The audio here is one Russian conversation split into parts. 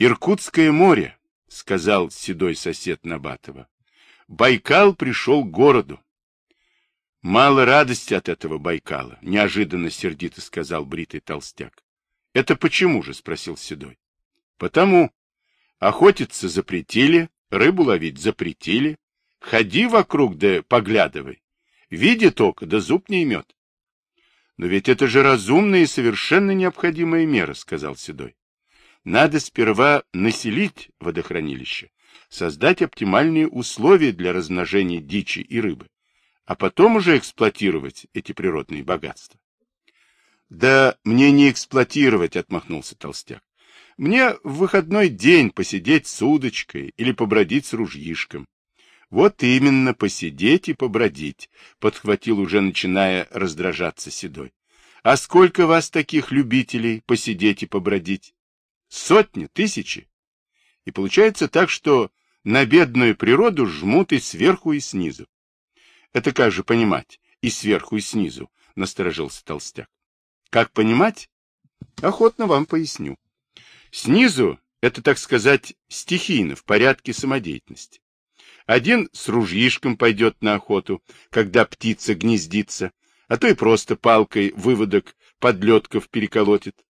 Иркутское море, сказал седой сосед Набатова. Байкал пришел к городу. Мало радости от этого Байкала, неожиданно сердито сказал бритый толстяк. Это почему же? спросил седой. Потому. Охотиться запретили, рыбу ловить запретили. Ходи вокруг да поглядывай. Видит око, да зуб не имет. Но ведь это же разумная и совершенно необходимая мера, сказал Седой. Надо сперва населить водохранилище, создать оптимальные условия для размножения дичи и рыбы, а потом уже эксплуатировать эти природные богатства. Да мне не эксплуатировать, отмахнулся толстяк. Мне в выходной день посидеть с удочкой или побродить с ружьишком. Вот именно, посидеть и побродить, подхватил уже начиная раздражаться Седой. А сколько вас таких любителей посидеть и побродить? Сотни, тысячи. И получается так, что на бедную природу жмут и сверху, и снизу. Это как же понимать? И сверху, и снизу, насторожился толстяк. Как понимать? Охотно вам поясню. Снизу это, так сказать, стихийно, в порядке самодеятельности. Один с ружьишком пойдет на охоту, когда птица гнездится, а то и просто палкой выводок подлетков переколотит.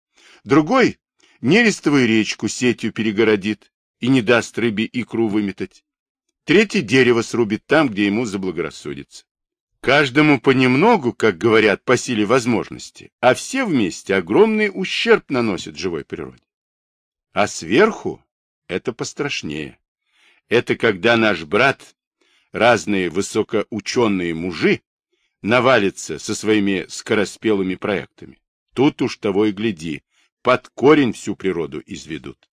Другой нерестовую речку сетью перегородит и не даст рыбе икру выметать. Третий дерево срубит там, где ему заблагорассудится. Каждому понемногу, как говорят, по силе возможности, а все вместе огромный ущерб наносят живой природе. А сверху это пострашнее. Это когда наш брат, разные высокоученые мужи, навалится со своими скороспелыми проектами. Тут уж того и гляди, под корень всю природу изведут.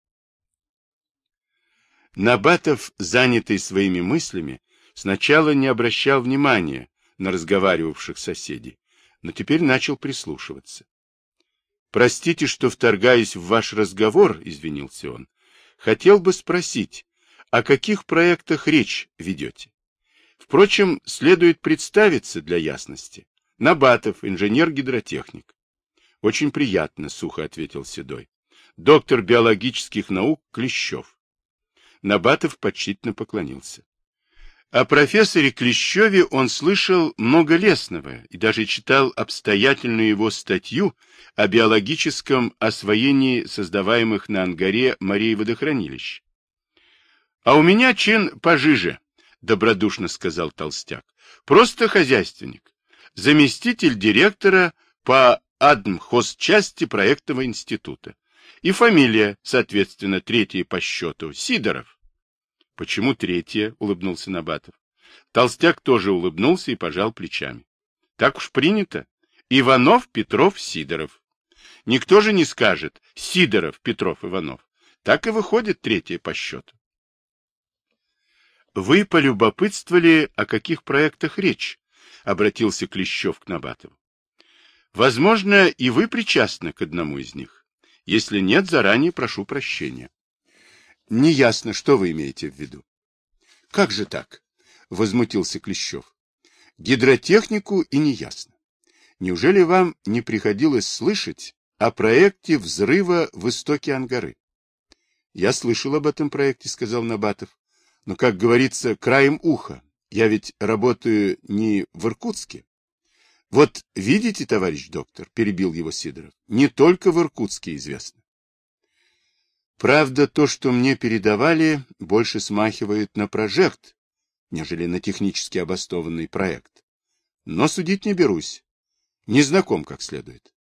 Набатов, занятый своими мыслями, сначала не обращал внимания на разговаривавших соседей, но теперь начал прислушиваться. «Простите, что вторгаюсь в ваш разговор», — извинился он. «Хотел бы спросить, о каких проектах речь ведете? Впрочем, следует представиться для ясности. Набатов, инженер-гидротехник. Очень приятно, сухо ответил Седой. Доктор биологических наук Клещев. Набатов почтительно поклонился. О профессоре Клещеве он слышал много лесного и даже читал обстоятельную его статью о биологическом освоении создаваемых на Ангаре морей водохранилищ. А у меня чин пожиже, добродушно сказал толстяк. Просто хозяйственник. Заместитель директора по адмхозчасти проектного института. И фамилия, соответственно, третья по счету, Сидоров. Почему третья? улыбнулся Набатов. Толстяк тоже улыбнулся и пожал плечами. Так уж принято. Иванов, Петров, Сидоров. Никто же не скажет Сидоров, Петров, Иванов. Так и выходит третья по счету. Вы полюбопытствовали, о каких проектах речь? Обратился Клещев к Набатову. Возможно, и вы причастны к одному из них. Если нет, заранее прошу прощения. Неясно, что вы имеете в виду. Как же так? Возмутился Клещев. Гидротехнику и неясно. Неужели вам не приходилось слышать о проекте взрыва в истоке Ангары? Я слышал об этом проекте, сказал Набатов но, как говорится, краем уха. Я ведь работаю не в Иркутске. Вот видите, товарищ доктор, перебил его Сидоров, не только в Иркутске известно. Правда, то, что мне передавали, больше смахивает на прожект, нежели на технически обоснованный проект. Но судить не берусь. Не знаком как следует.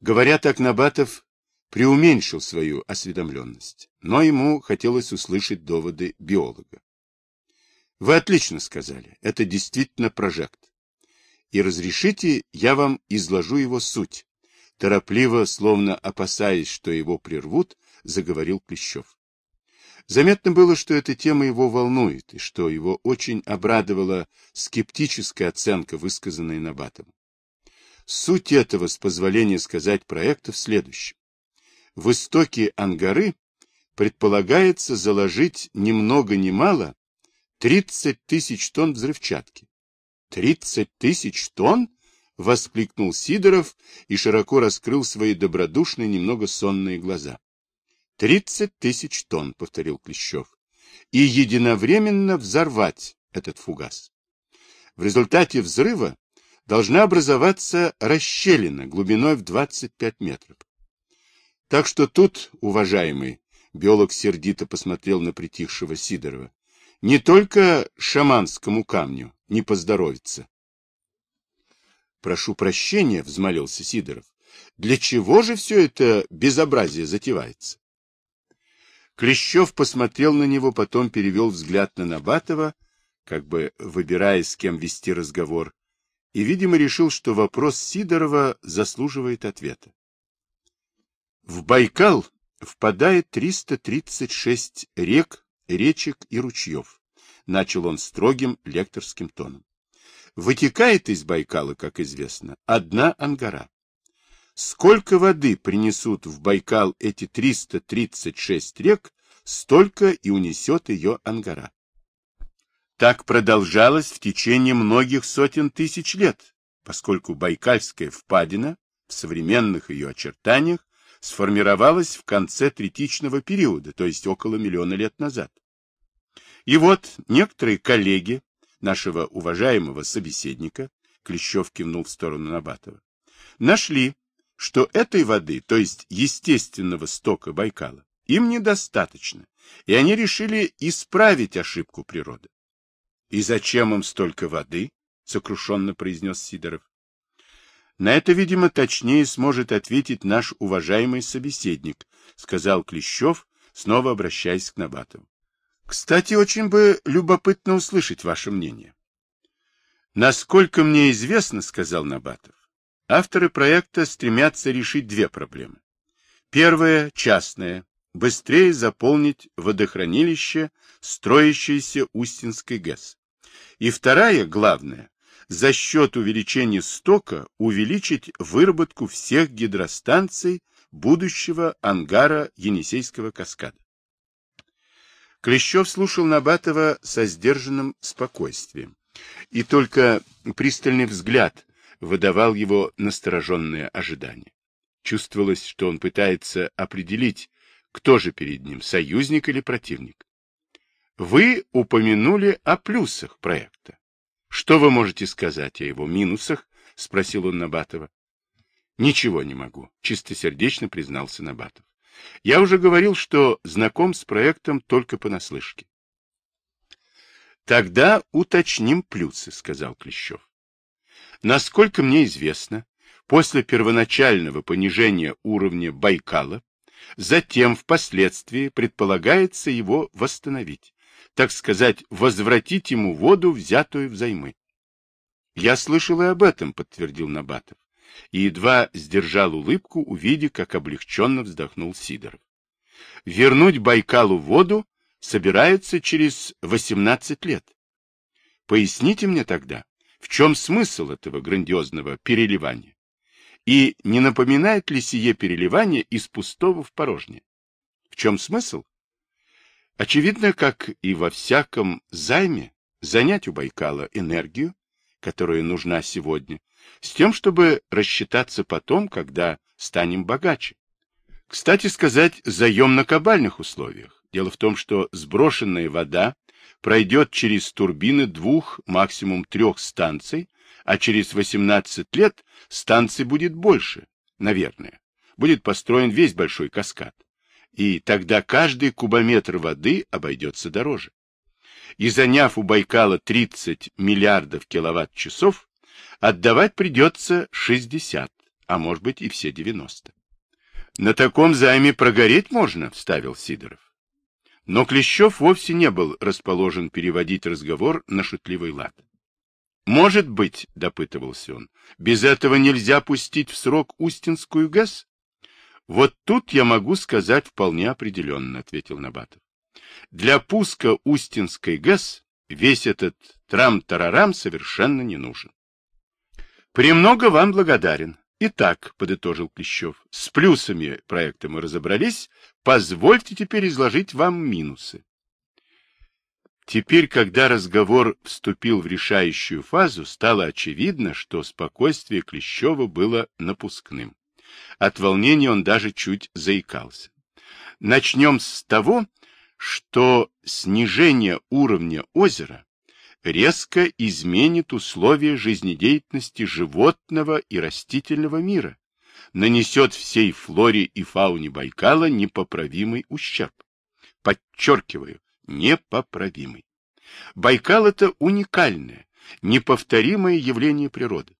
Говоря так, Набатов преуменьшил свою осведомленность, но ему хотелось услышать доводы биолога. Вы отлично сказали, это действительно прожект. И разрешите, я вам изложу его суть. Торопливо, словно опасаясь, что его прервут, заговорил Клещев. Заметно было, что эта тема его волнует, и что его очень обрадовала скептическая оценка, высказанная Набатом. Суть этого, с позволения сказать, проекта в следующем в истоке Ангары предполагается заложить ни много ни мало 30 тысяч тонн взрывчатки. 30 тысяч тонн? — воскликнул Сидоров и широко раскрыл свои добродушные, немного сонные глаза. Тридцать тысяч тонн, повторил Клещев. И единовременно взорвать этот фугас. В результате взрыва должна образоваться расщелина глубиной в 25 метров. Так что тут, уважаемый, биолог сердито посмотрел на притихшего Сидорова, не только шаманскому камню не поздоровится. Прошу прощения, взмолился Сидоров. Для чего же все это безобразие затевается? Клещев посмотрел на него, потом перевел взгляд на Набатова, как бы выбирая, с кем вести разговор, и, видимо, решил, что вопрос Сидорова заслуживает ответа. В Байкал впадает 336 рек, речек и ручьев, начал он строгим лекторским тоном. Вытекает из Байкала, как известно, одна ангара. Сколько воды принесут в Байкал эти 336 рек, столько и унесет ее ангара. Так продолжалось в течение многих сотен тысяч лет, поскольку Байкальская впадина в современных ее очертаниях сформировалась в конце третичного периода, то есть около миллиона лет назад. И вот некоторые коллеги нашего уважаемого собеседника, Клещев кивнул в сторону Набатова, нашли, что этой воды, то есть естественного стока Байкала, им недостаточно, и они решили исправить ошибку природы. — И зачем им столько воды? — сокрушенно произнес Сидоров. На это, видимо, точнее сможет ответить наш уважаемый собеседник, сказал Клещев, снова обращаясь к Набатову. Кстати, очень бы любопытно услышать ваше мнение. Насколько мне известно, сказал Набатов, авторы проекта стремятся решить две проблемы. Первая, частная, быстрее заполнить водохранилище, строящееся Устинской ГЭС. И вторая, главная, за счет увеличения стока увеличить выработку всех гидростанций будущего ангара Енисейского каскада. Клещев слушал Набатова со сдержанным спокойствием, и только пристальный взгляд выдавал его настороженное ожидание. Чувствовалось, что он пытается определить, кто же перед ним, союзник или противник. Вы упомянули о плюсах проекта. Что вы можете сказать о его минусах? Спросил он Набатова. Ничего не могу, чистосердечно признался Набатов. Я уже говорил, что знаком с проектом только понаслышке. Тогда уточним плюсы, сказал Клещев. Насколько мне известно, после первоначального понижения уровня Байкала, затем впоследствии предполагается его восстановить так сказать, возвратить ему воду, взятую взаймы. Я слышал и об этом, подтвердил Набатов, и едва сдержал улыбку, увидя, как облегченно вздохнул Сидоров. Вернуть Байкалу воду собираются через 18 лет. Поясните мне тогда, в чем смысл этого грандиозного переливания? И не напоминает ли сие переливание из пустого в порожнее? В чем смысл? Очевидно, как и во всяком займе, занять у Байкала энергию, которая нужна сегодня, с тем, чтобы рассчитаться потом, когда станем богаче. Кстати сказать, заем на кабальных условиях. Дело в том, что сброшенная вода пройдет через турбины двух, максимум трех станций, а через 18 лет станций будет больше, наверное. Будет построен весь большой каскад и тогда каждый кубометр воды обойдется дороже. И заняв у Байкала 30 миллиардов киловатт-часов, отдавать придется 60, а может быть и все 90. На таком займе прогореть можно, вставил Сидоров. Но Клещев вовсе не был расположен переводить разговор на шутливый лад. «Может быть, — допытывался он, — без этого нельзя пустить в срок Устинскую ГЭС?» Вот тут я могу сказать вполне определенно, ответил Набатов. Для пуска Устинской ГЭС весь этот трам-тарарам совершенно не нужен. Премного вам благодарен. Итак, подытожил Клещев, с плюсами проекта мы разобрались, позвольте теперь изложить вам минусы. Теперь, когда разговор вступил в решающую фазу, стало очевидно, что спокойствие Клещева было напускным. От волнения он даже чуть заикался. Начнем с того, что снижение уровня озера резко изменит условия жизнедеятельности животного и растительного мира, нанесет всей флоре и фауне Байкала непоправимый ущерб. Подчеркиваю, непоправимый. Байкал – это уникальное, неповторимое явление природы.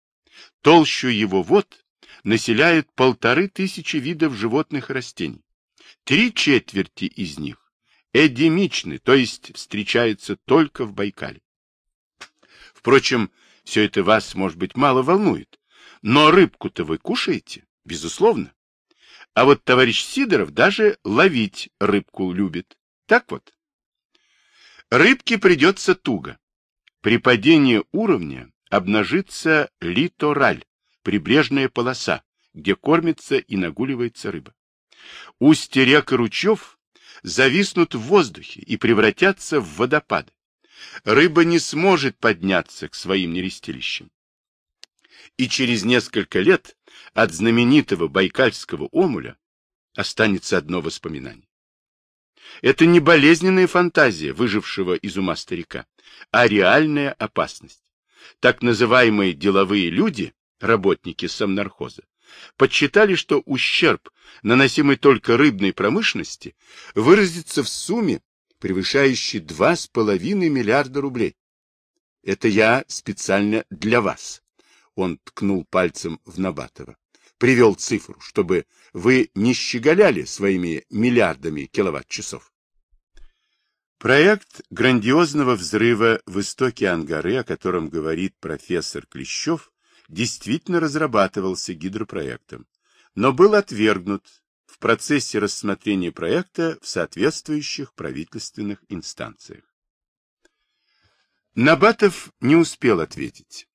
Толщу его вод населяют полторы тысячи видов животных и растений. Три четверти из них эдемичны, то есть встречаются только в Байкале. Впрочем, все это вас, может быть, мало волнует, но рыбку-то вы кушаете, безусловно. А вот товарищ Сидоров даже ловить рыбку любит. Так вот. Рыбке придется туго. При падении уровня обнажится литораль, прибрежная полоса, где кормится и нагуливается рыба. Устья рек и ручьев зависнут в воздухе и превратятся в водопады. Рыба не сможет подняться к своим нерестилищам. И через несколько лет от знаменитого байкальского омуля останется одно воспоминание. Это не болезненная фантазия выжившего из ума старика, а реальная опасность. Так называемые деловые люди, работники совнархоза, подсчитали, что ущерб, наносимый только рыбной промышленности, выразится в сумме, превышающей 2,5 миллиарда рублей. Это я специально для вас. Он ткнул пальцем в Набатова. Привел цифру, чтобы вы не щеголяли своими миллиардами киловатт-часов. Проект грандиозного взрыва в истоке Ангары, о котором говорит профессор Клещев, действительно разрабатывался гидропроектом, но был отвергнут в процессе рассмотрения проекта в соответствующих правительственных инстанциях. Набатов не успел ответить.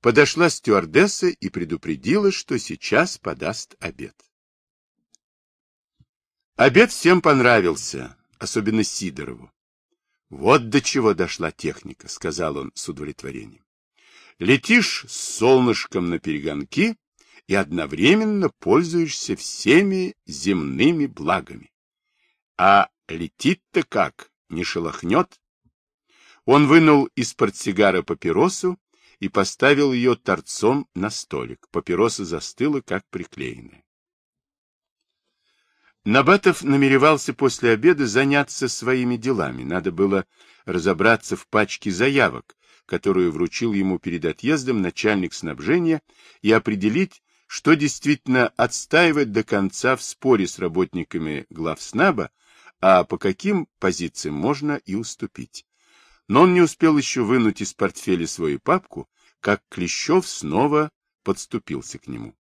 Подошла стюардесса и предупредила, что сейчас подаст обед. Обед всем понравился, особенно Сидорову. Вот до чего дошла техника, сказал он с удовлетворением. Летишь с солнышком на перегонки и одновременно пользуешься всеми земными благами. А летит-то как, не шелохнет? Он вынул из портсигара папиросу и поставил ее торцом на столик. Папироса застыла, как приклеенная. Набатов намеревался после обеда заняться своими делами. Надо было разобраться в пачке заявок, которую вручил ему перед отъездом начальник снабжения, и определить, что действительно отстаивать до конца в споре с работниками главснаба, а по каким позициям можно и уступить. Но он не успел еще вынуть из портфеля свою папку, как Клещев снова подступился к нему.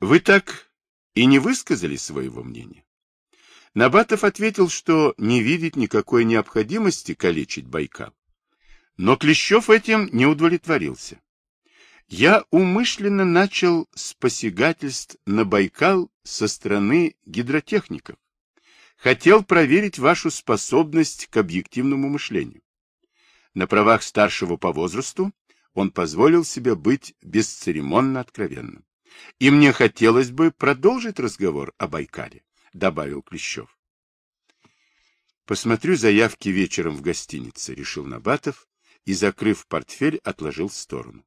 «Вы так и не высказали своего мнения?» Набатов ответил, что не видит никакой необходимости калечить Байкал. Но Клещев этим не удовлетворился. Я умышленно начал с посягательств на Байкал со стороны гидротехников. Хотел проверить вашу способность к объективному мышлению. На правах старшего по возрасту он позволил себе быть бесцеремонно откровенным. И мне хотелось бы продолжить разговор о Байкале, добавил Клещев. Посмотрю заявки вечером в гостинице, решил Набатов и, закрыв портфель, отложил в сторону.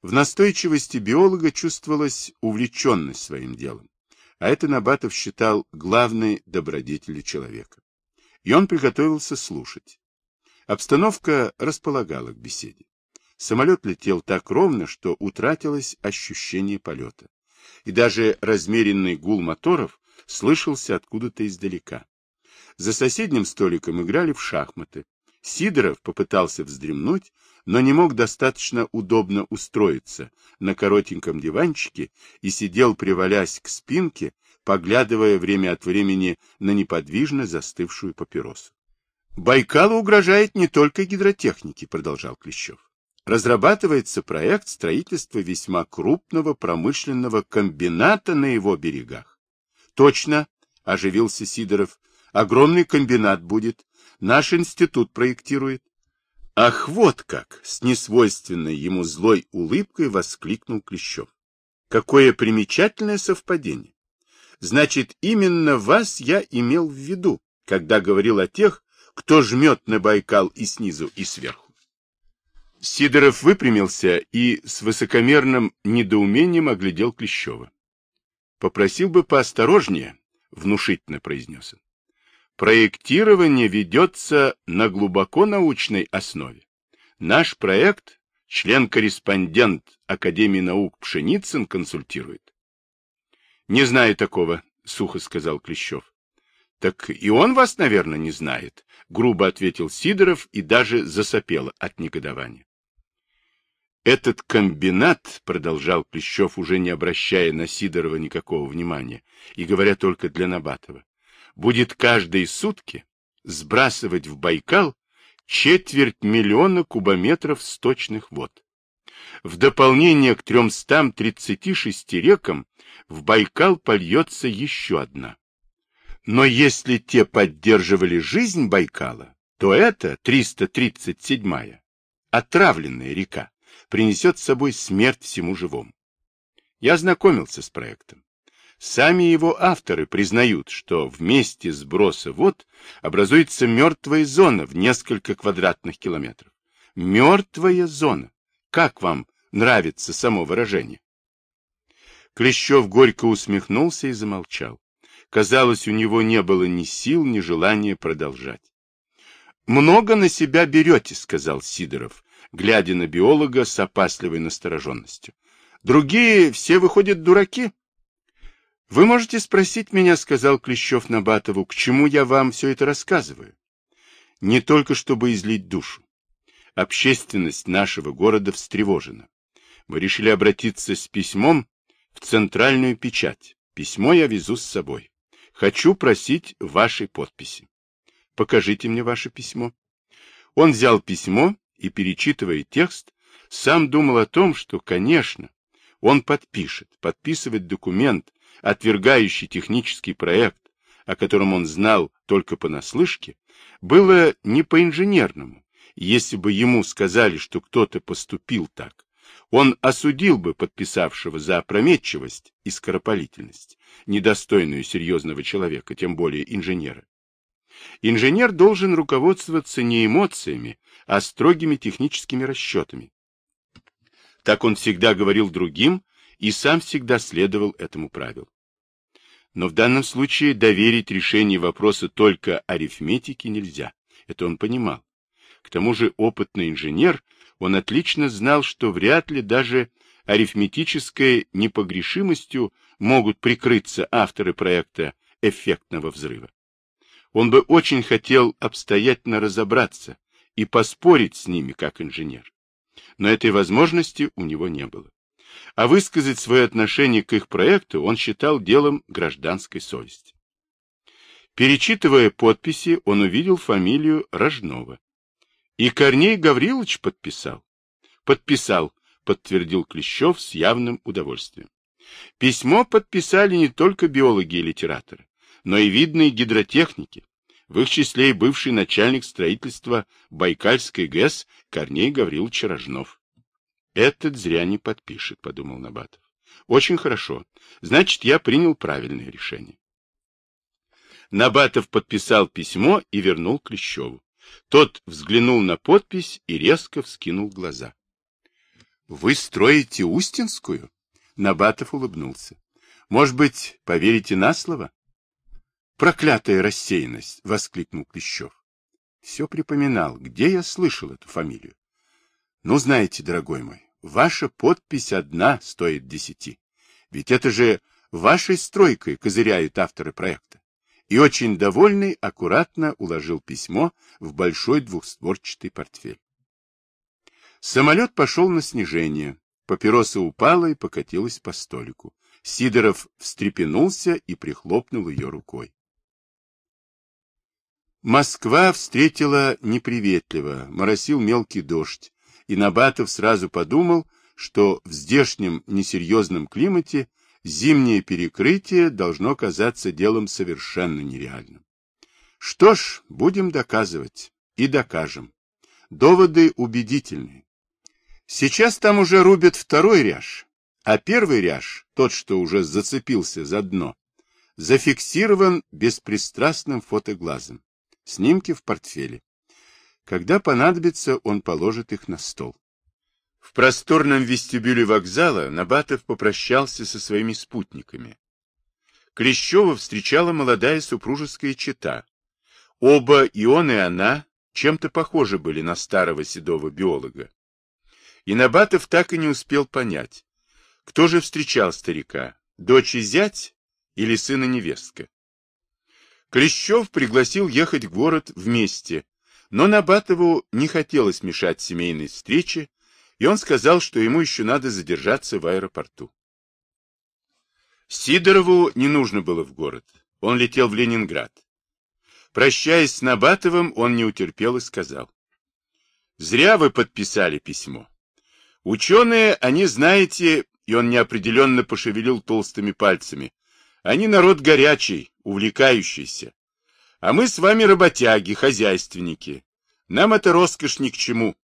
В настойчивости биолога чувствовалась увлеченность своим делом, а это Набатов считал главной добродетелью человека. И он приготовился слушать. Обстановка располагала к беседе. Самолет летел так ровно, что утратилось ощущение полета. И даже размеренный гул моторов слышался откуда-то издалека. За соседним столиком играли в шахматы, Сидоров попытался вздремнуть, но не мог достаточно удобно устроиться на коротеньком диванчике и сидел, привалясь к спинке, поглядывая время от времени на неподвижно застывшую папиросу. «Байкалу угрожает не только гидротехники», — продолжал Клещев. «Разрабатывается проект строительства весьма крупного промышленного комбината на его берегах». «Точно», — оживился Сидоров, — «огромный комбинат будет, Наш институт проектирует. Ах, вот как! С несвойственной ему злой улыбкой воскликнул Клещев. Какое примечательное совпадение! Значит, именно вас я имел в виду, когда говорил о тех, кто жмет на Байкал и снизу, и сверху. Сидоров выпрямился и с высокомерным недоумением оглядел Клещева. Попросил бы поосторожнее, внушительно произнес он. Проектирование ведется на глубоко научной основе. Наш проект член-корреспондент Академии наук Пшеницын консультирует. Не знаю такого, сухо сказал Клещев. Так и он вас, наверное, не знает, грубо ответил Сидоров и даже засопел от негодования. Этот комбинат, продолжал Клещев, уже не обращая на Сидорова никакого внимания, и говоря только для Набатова, будет каждые сутки сбрасывать в Байкал четверть миллиона кубометров сточных вод. В дополнение к 336 рекам в Байкал польется еще одна. Но если те поддерживали жизнь Байкала, то это 337-я, отравленная река принесет с собой смерть всему живому. Я ознакомился с проектом. Сами его авторы признают, что вместе сброса вод образуется мертвая зона в несколько квадратных километров. Мертвая зона. Как вам нравится само выражение? Клещев горько усмехнулся и замолчал. Казалось, у него не было ни сил, ни желания продолжать. «Много на себя берете», — сказал Сидоров, глядя на биолога с опасливой настороженностью. «Другие все выходят дураки». «Вы можете спросить меня, — сказал Клещев Набатову, — к чему я вам все это рассказываю? Не только чтобы излить душу. Общественность нашего города встревожена. Мы решили обратиться с письмом в центральную печать. Письмо я везу с собой. Хочу просить вашей подписи. Покажите мне ваше письмо. Он взял письмо и, перечитывая текст, сам думал о том, что, конечно, он подпишет, подписывать документ, отвергающий технический проект, о котором он знал только понаслышке, было не по-инженерному. Если бы ему сказали, что кто-то поступил так, он осудил бы подписавшего за опрометчивость и скоропалительность, недостойную серьезного человека, тем более инженера. Инженер должен руководствоваться не эмоциями, а строгими техническими расчетами. Так он всегда говорил другим и сам всегда следовал этому правилу. Но в данном случае доверить решение вопроса только арифметике нельзя. Это он понимал. К тому же опытный инженер, он отлично знал, что вряд ли даже арифметической непогрешимостью могут прикрыться авторы проекта эффектного взрыва. Он бы очень хотел обстоятельно разобраться и поспорить с ними как инженер. Но этой возможности у него не было. А высказать свое отношение к их проекту он считал делом гражданской совести. Перечитывая подписи, он увидел фамилию Рожнова. И Корней Гаврилович подписал. Подписал, подтвердил Клещев с явным удовольствием. Письмо подписали не только биологи и литераторы но и видные гидротехники, в их числе и бывший начальник строительства Байкальской ГЭС Корней Гаврилович Рожнов. «Этот зря не подпишет», — подумал Набатов. «Очень хорошо. Значит, я принял правильное решение». Набатов подписал письмо и вернул Клещеву. Тот взглянул на подпись и резко вскинул глаза. — Вы строите Устинскую? Набатов улыбнулся. — Может быть, поверите на слово? Проклятая рассеянность! — воскликнул Клещев. Все припоминал, где я слышал эту фамилию. Ну, знаете, дорогой мой, ваша подпись одна стоит десяти. Ведь это же вашей стройкой козыряют авторы проекта. И очень довольный аккуратно уложил письмо в большой двухстворчатый портфель. Самолет пошел на снижение. Папироса упала и покатилась по столику. Сидоров встрепенулся и прихлопнул ее рукой. Москва встретила неприветливо, моросил мелкий дождь, и Набатов сразу подумал, что в здешнем несерьезном климате зимнее перекрытие должно казаться делом совершенно нереальным. Что ж, будем доказывать. И докажем. Доводы убедительные. Сейчас там уже рубят второй ряж, а первый ряж, тот, что уже зацепился за дно, зафиксирован беспристрастным фотоглазом. Снимки в портфеле. Когда понадобится, он положит их на стол. В просторном вестибюле вокзала Набатов попрощался со своими спутниками. Клещева встречала молодая супружеская чета. Оба, и он, и она, чем-то похожи были на старого седого биолога. И Набатов так и не успел понять, кто же встречал старика, дочь и зять или сын и невестка. Клещев пригласил ехать в город вместе, но Набатову не хотелось мешать семейной встрече, и он сказал, что ему еще надо задержаться в аэропорту. Сидорову не нужно было в город, он летел в Ленинград. Прощаясь с Набатовым, он не утерпел и сказал. «Зря вы подписали письмо. Ученые, они, знаете, и он неопределенно пошевелил толстыми пальцами, они народ горячий, увлекающийся. А мы с вами работяги, хозяйственники. Нам это роскошь ни к чему.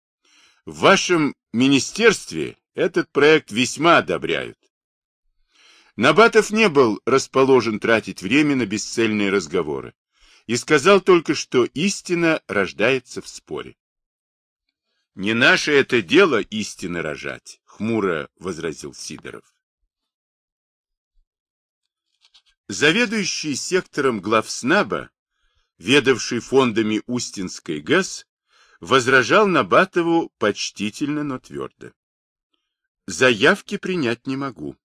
В вашем министерстве этот проект весьма одобряют. Набатов не был расположен тратить время на бесцельные разговоры и сказал только, что истина рождается в споре. «Не наше это дело истины рожать», — хмуро возразил Сидоров. Заведующий сектором главснаба, ведавший фондами Устинской ГЭС, возражал Набатову почтительно, но твердо. Заявки принять не могу.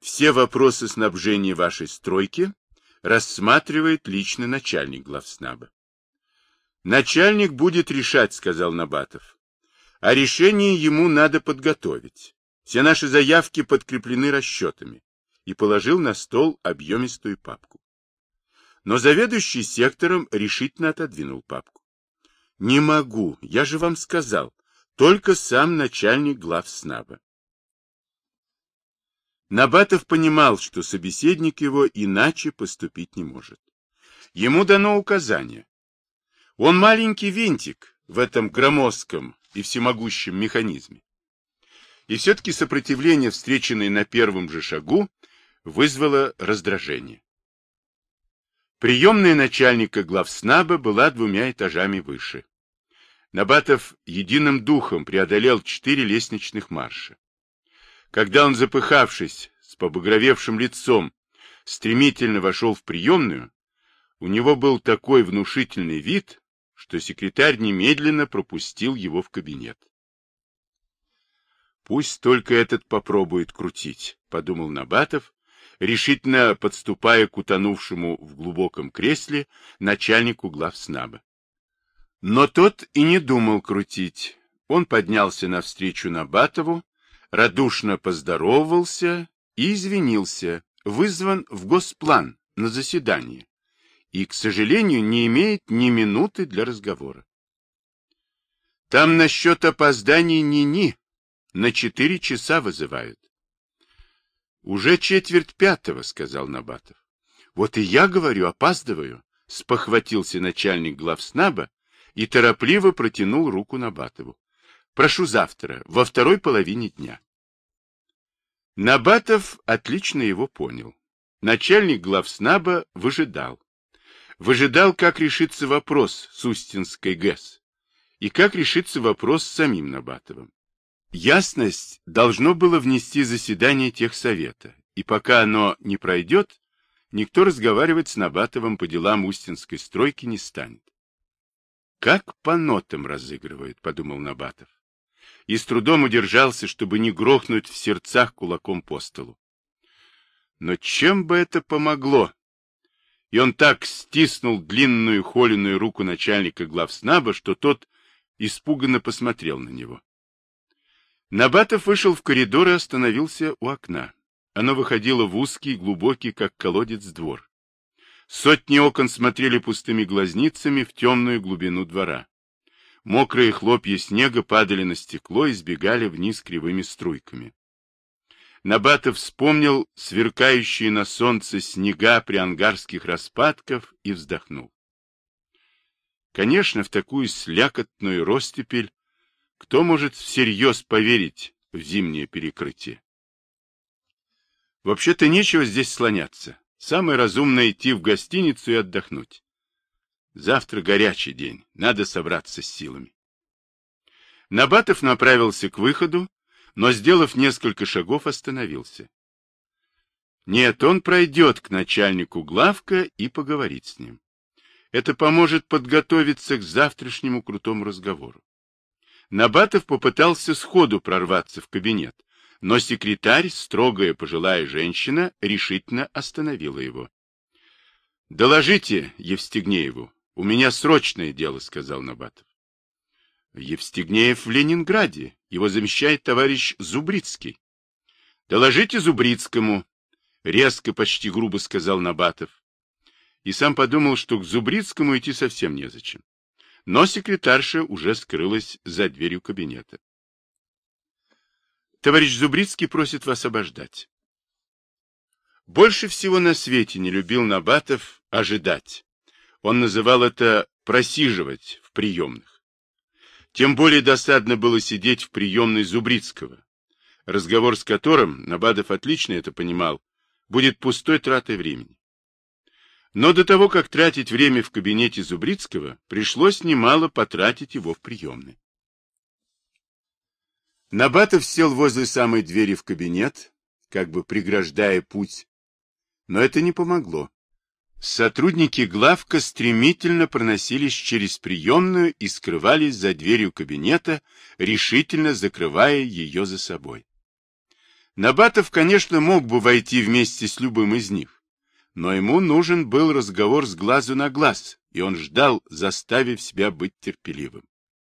Все вопросы снабжения вашей стройки рассматривает лично начальник главснаба. Начальник будет решать, сказал Набатов. А решение ему надо подготовить. Все наши заявки подкреплены расчетами и положил на стол объемистую папку. Но заведующий сектором решительно отодвинул папку. «Не могу, я же вам сказал, только сам начальник глав СНАБа». Набатов понимал, что собеседник его иначе поступить не может. Ему дано указание. Он маленький винтик в этом громоздком и всемогущем механизме. И все-таки сопротивление, встреченное на первом же шагу, вызвало раздражение. Приемная начальника главснаба была двумя этажами выше. Набатов единым духом преодолел четыре лестничных марша. Когда он, запыхавшись, с побагровевшим лицом, стремительно вошел в приемную, у него был такой внушительный вид, что секретарь немедленно пропустил его в кабинет. «Пусть только этот попробует крутить», — подумал Набатов, решительно подступая к утонувшему в глубоком кресле начальнику главснаба. Но тот и не думал крутить. Он поднялся навстречу Набатову, радушно поздоровался и извинился, вызван в госплан на заседание, и, к сожалению, не имеет ни минуты для разговора. Там насчет опозданий ни-ни, на четыре часа вызывают. Уже четверть пятого, сказал Набатов. Вот и я говорю, опаздываю, спохватился начальник главснаба и торопливо протянул руку Набатову. Прошу завтра, во второй половине дня. Набатов отлично его понял. Начальник главснаба выжидал. Выжидал, как решится вопрос с Устинской ГЭС и как решится вопрос с самим Набатовым. Ясность должно было внести заседание техсовета, и пока оно не пройдет, никто разговаривать с Набатовым по делам Устинской стройки не станет. Как по нотам разыгрывает, подумал Набатов. И с трудом удержался, чтобы не грохнуть в сердцах кулаком по столу. Но чем бы это помогло? И он так стиснул длинную холеную руку начальника главснаба, что тот испуганно посмотрел на него. Набатов вышел в коридор и остановился у окна. Оно выходило в узкий, глубокий, как колодец, двор. Сотни окон смотрели пустыми глазницами в темную глубину двора. Мокрые хлопья снега падали на стекло и сбегали вниз кривыми струйками. Набатов вспомнил сверкающие на солнце снега при ангарских распадков и вздохнул. Конечно, в такую слякотную ростепель кто может всерьез поверить в зимнее перекрытие? Вообще-то нечего здесь слоняться. Самое разумное идти в гостиницу и отдохнуть. Завтра горячий день, надо собраться с силами. Набатов направился к выходу, но, сделав несколько шагов, остановился. Нет, он пройдет к начальнику главка и поговорит с ним. Это поможет подготовиться к завтрашнему крутому разговору. Набатов попытался сходу прорваться в кабинет, но секретарь, строгая пожилая женщина, решительно остановила его. — Доложите Евстигнееву. У меня срочное дело, — сказал Набатов. — Евстигнеев в Ленинграде. Его замещает товарищ Зубрицкий. — Доложите Зубрицкому, — резко, почти грубо сказал Набатов. И сам подумал, что к Зубрицкому идти совсем незачем. Но секретарша уже скрылась за дверью кабинета. Товарищ Зубрицкий просит вас обождать. Больше всего на свете не любил Набатов ожидать. Он называл это просиживать в приемных. Тем более досадно было сидеть в приемной Зубрицкого, разговор с которым, Набатов отлично это понимал, будет пустой тратой времени. Но до того, как тратить время в кабинете Зубрицкого, пришлось немало потратить его в приемной. Набатов сел возле самой двери в кабинет, как бы преграждая путь, но это не помогло. Сотрудники главка стремительно проносились через приемную и скрывались за дверью кабинета, решительно закрывая ее за собой. Набатов, конечно, мог бы войти вместе с любым из них, но ему нужен был разговор с глазу на глаз, и он ждал, заставив себя быть терпеливым.